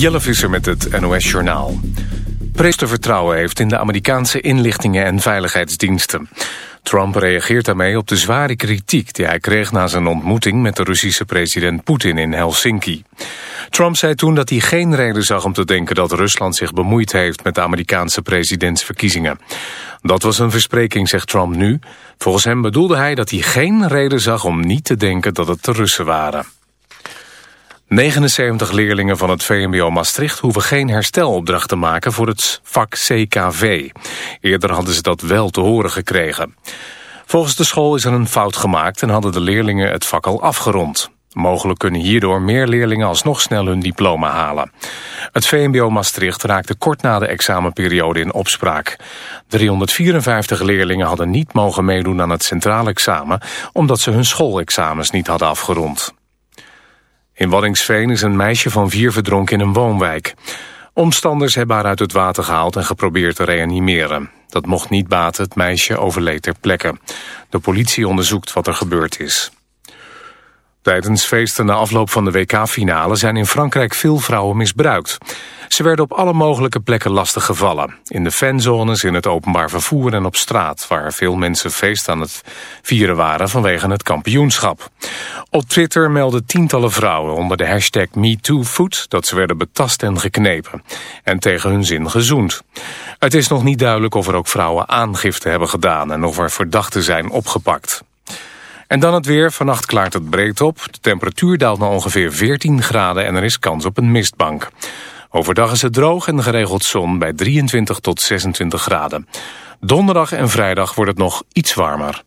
Jelle Visser met het NOS-journaal. Pres te vertrouwen heeft in de Amerikaanse inlichtingen en veiligheidsdiensten. Trump reageert daarmee op de zware kritiek die hij kreeg na zijn ontmoeting met de Russische president Poetin in Helsinki. Trump zei toen dat hij geen reden zag om te denken dat Rusland zich bemoeid heeft met de Amerikaanse presidentsverkiezingen. Dat was een verspreking, zegt Trump nu. Volgens hem bedoelde hij dat hij geen reden zag om niet te denken dat het de Russen waren. 79 leerlingen van het VMBO Maastricht hoeven geen herstelopdracht te maken voor het vak CKV. Eerder hadden ze dat wel te horen gekregen. Volgens de school is er een fout gemaakt en hadden de leerlingen het vak al afgerond. Mogelijk kunnen hierdoor meer leerlingen alsnog snel hun diploma halen. Het VMBO Maastricht raakte kort na de examenperiode in opspraak. 354 leerlingen hadden niet mogen meedoen aan het centraal examen... omdat ze hun schoolexamens niet hadden afgerond. In Waddingsveen is een meisje van vier verdronken in een woonwijk. Omstanders hebben haar uit het water gehaald en geprobeerd te reanimeren. Dat mocht niet baten, het meisje overleed ter plekke. De politie onderzoekt wat er gebeurd is. Tijdens feesten na afloop van de WK-finale zijn in Frankrijk veel vrouwen misbruikt. Ze werden op alle mogelijke plekken lastig gevallen. In de fanzones, in het openbaar vervoer en op straat... waar veel mensen feest aan het vieren waren vanwege het kampioenschap. Op Twitter melden tientallen vrouwen onder de hashtag MeTooFood... dat ze werden betast en geknepen. En tegen hun zin gezoend. Het is nog niet duidelijk of er ook vrouwen aangifte hebben gedaan... en of er verdachten zijn opgepakt. En dan het weer. Vannacht klaart het breed op. De temperatuur daalt naar ongeveer 14 graden en er is kans op een mistbank. Overdag is het droog en geregeld zon bij 23 tot 26 graden. Donderdag en vrijdag wordt het nog iets warmer.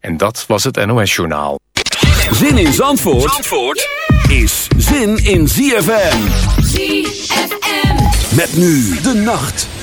En dat was het NOS Journaal. Zin in Zandvoort, Zandvoort is zin in ZFM. ZFM. Met nu de nacht.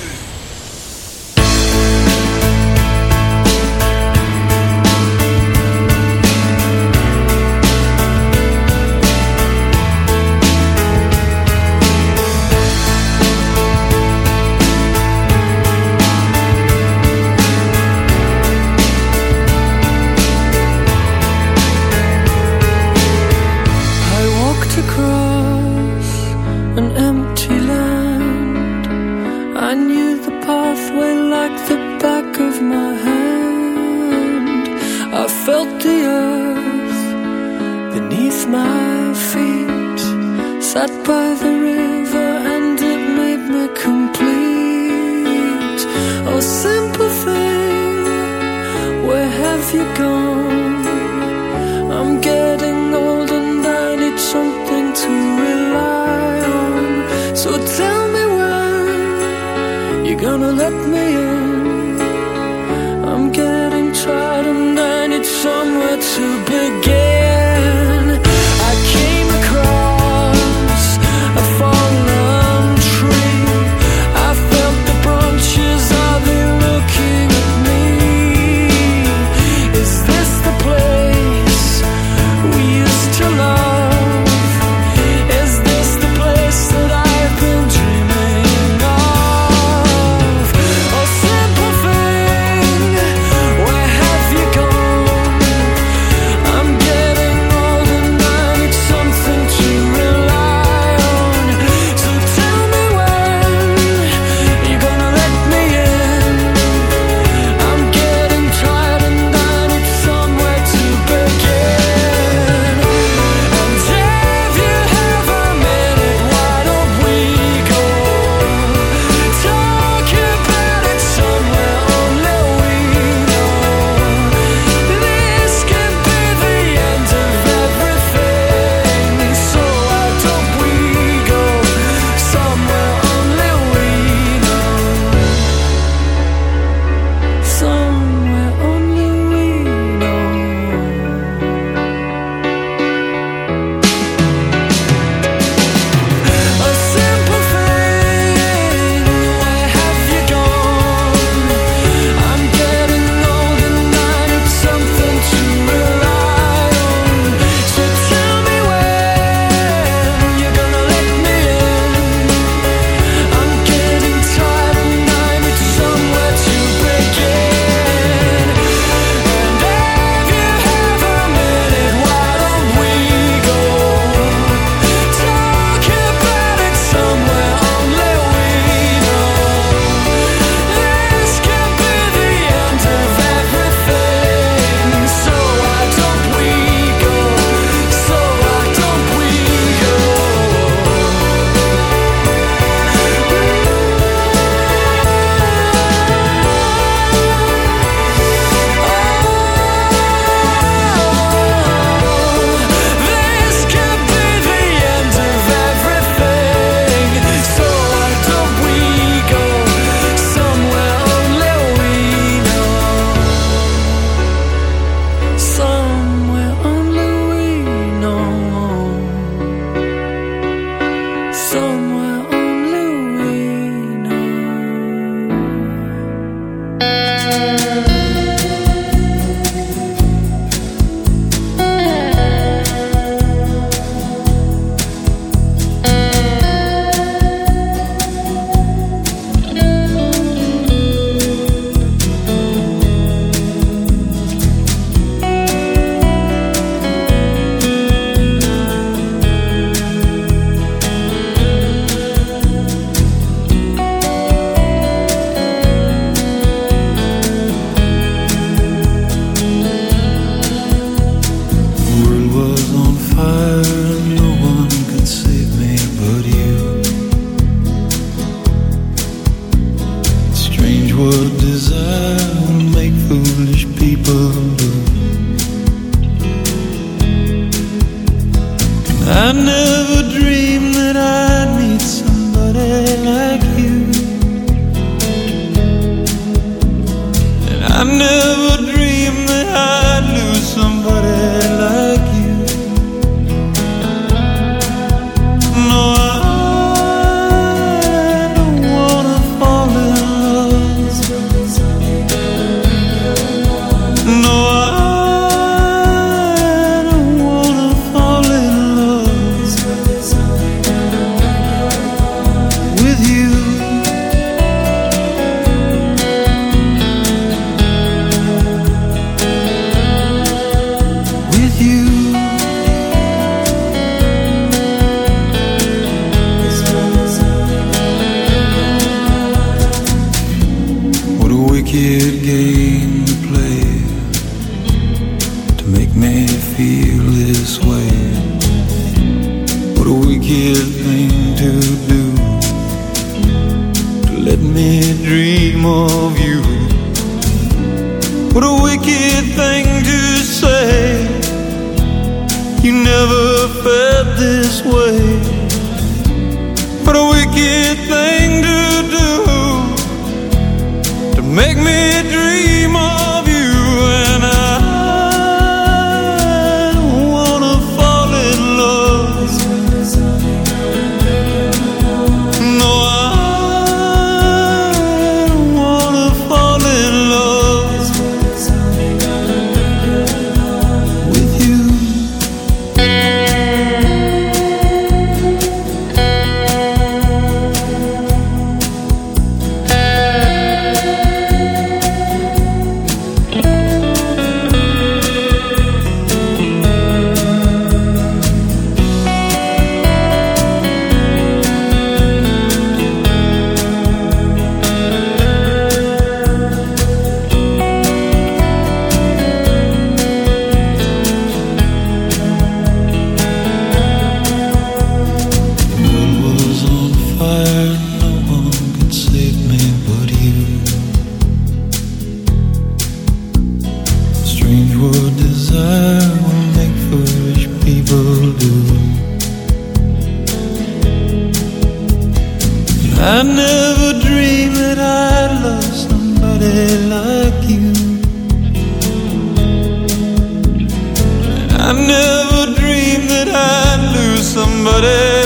somebody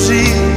così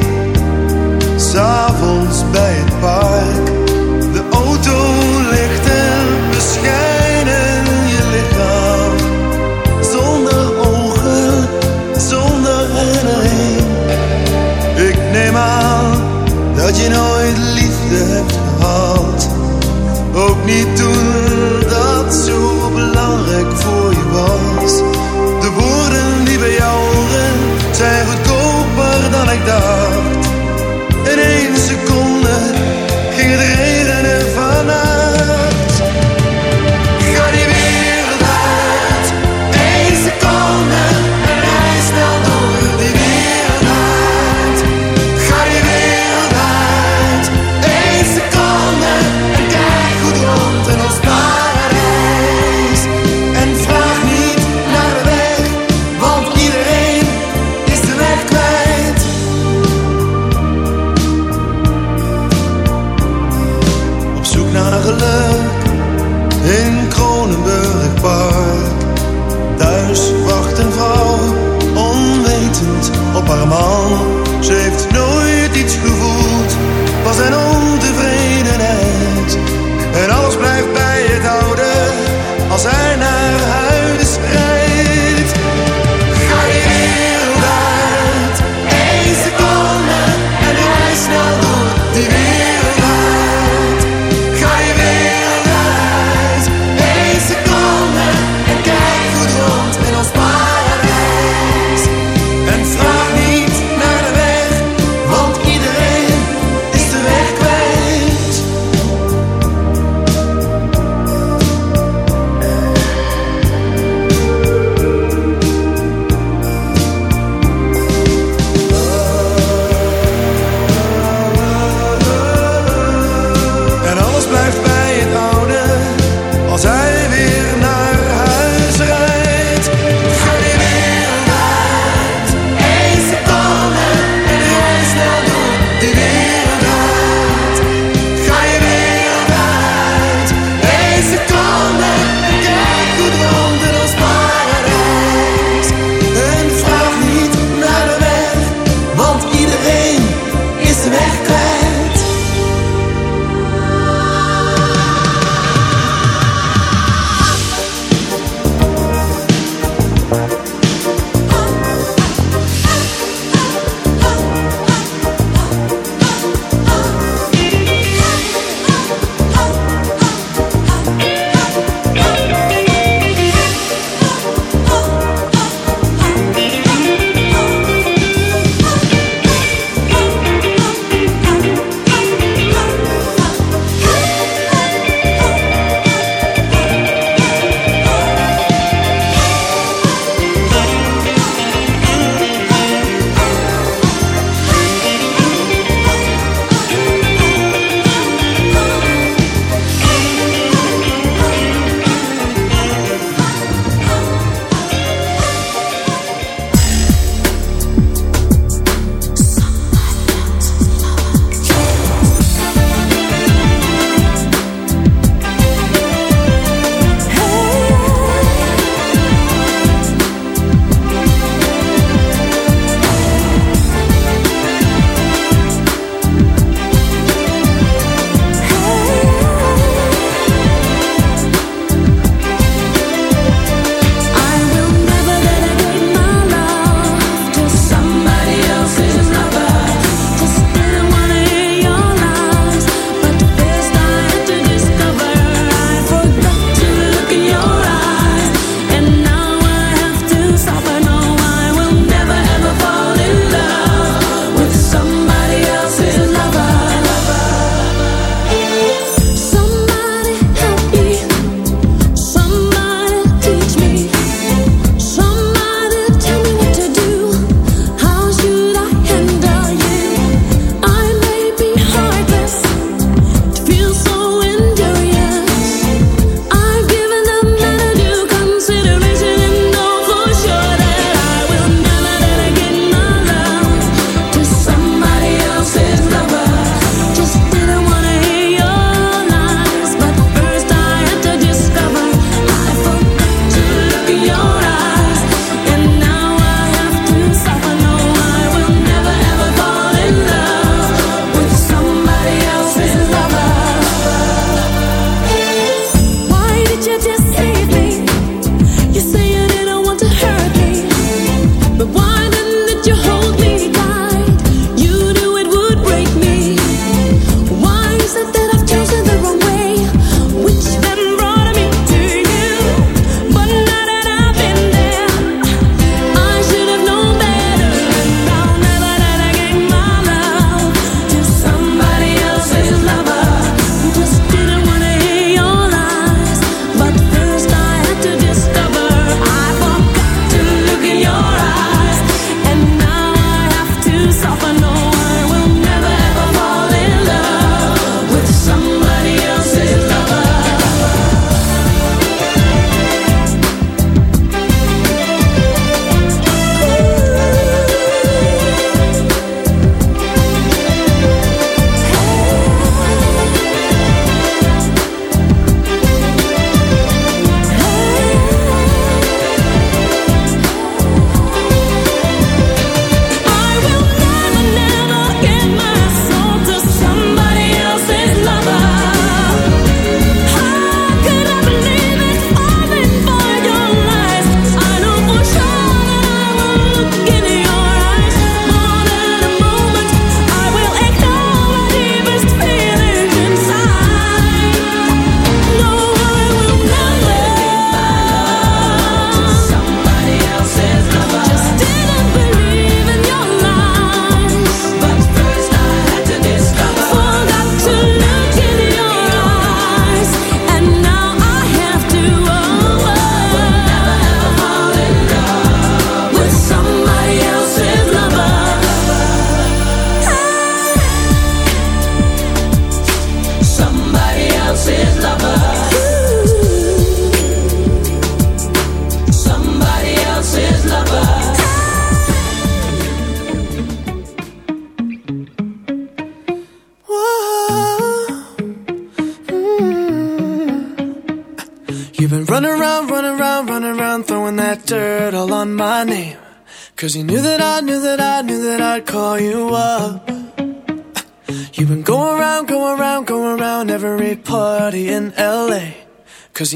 Cause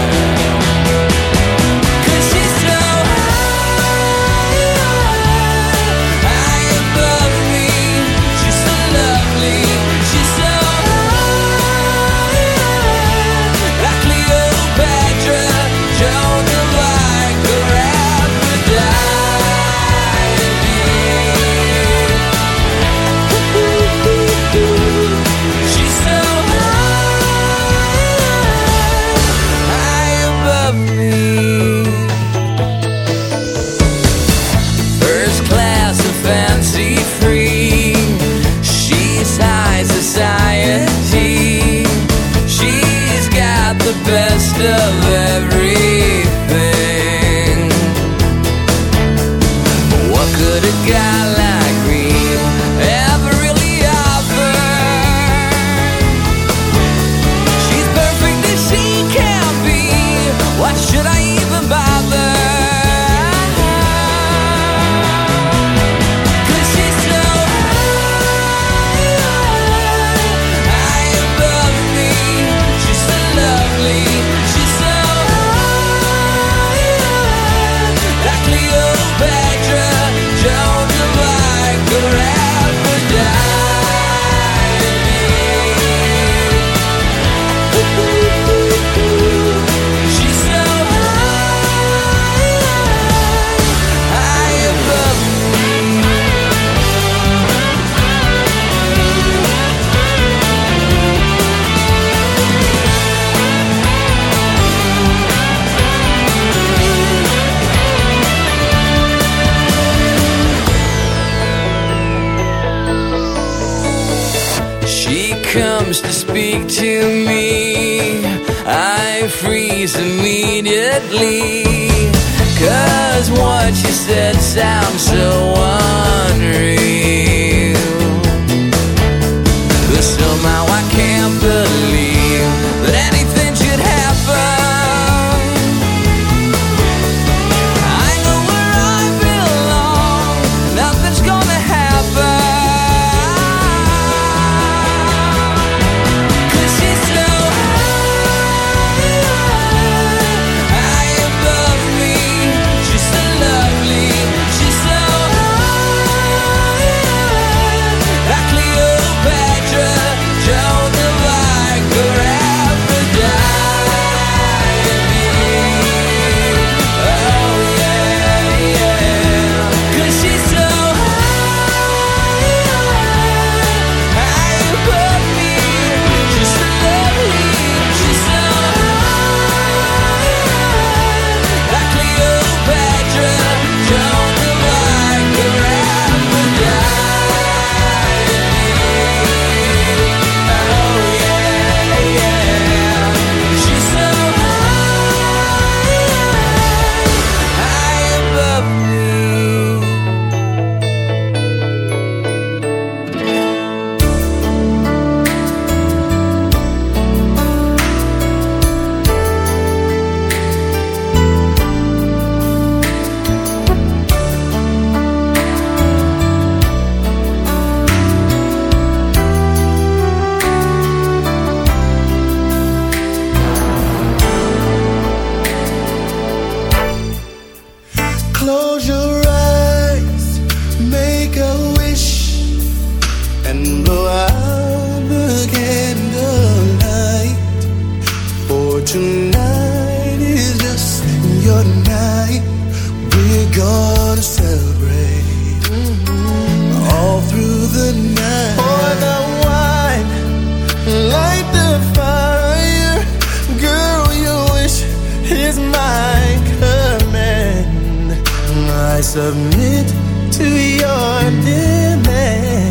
Submit to your demands.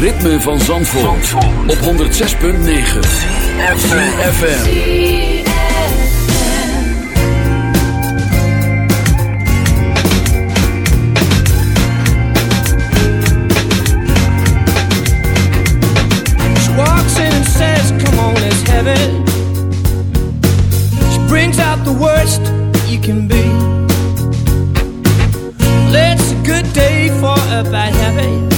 Ritme van Zandvoort, op 106.9 FM. She walks in and says, Come on, let's have it. She brings out the worst you can be. It's a good day for a bad habit.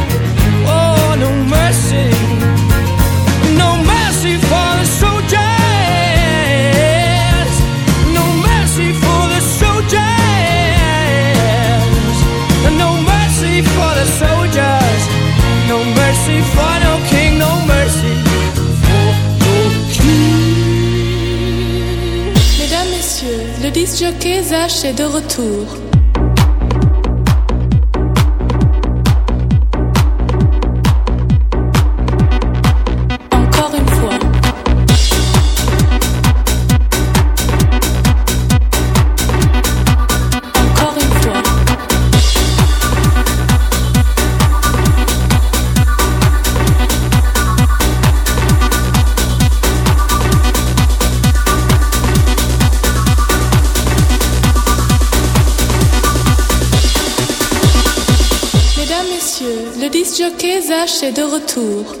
disc jockeys achètent de retour. L'orage de retour.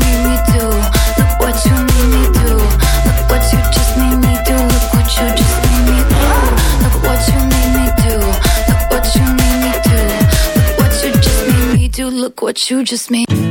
what you just made.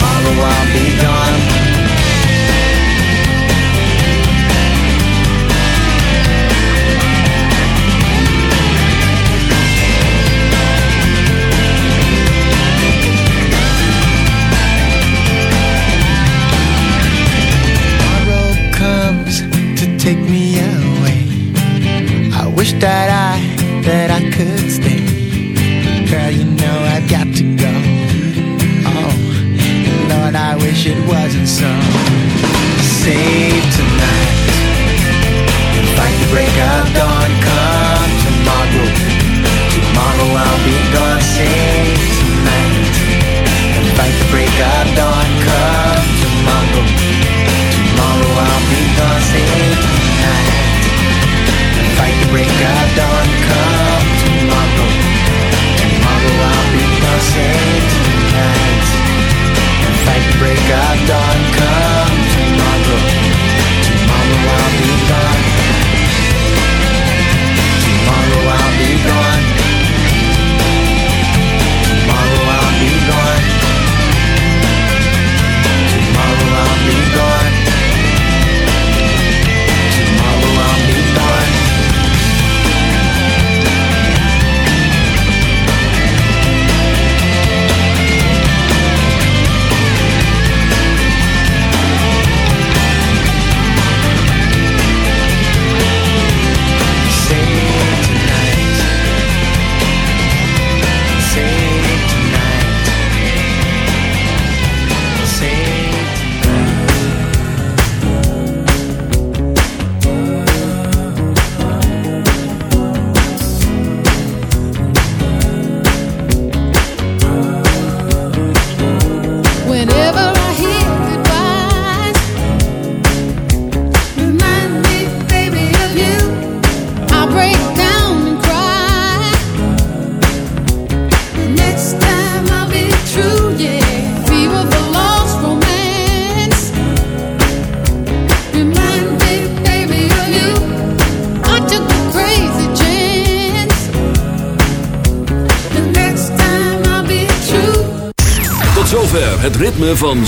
tomorrow I'll be gone.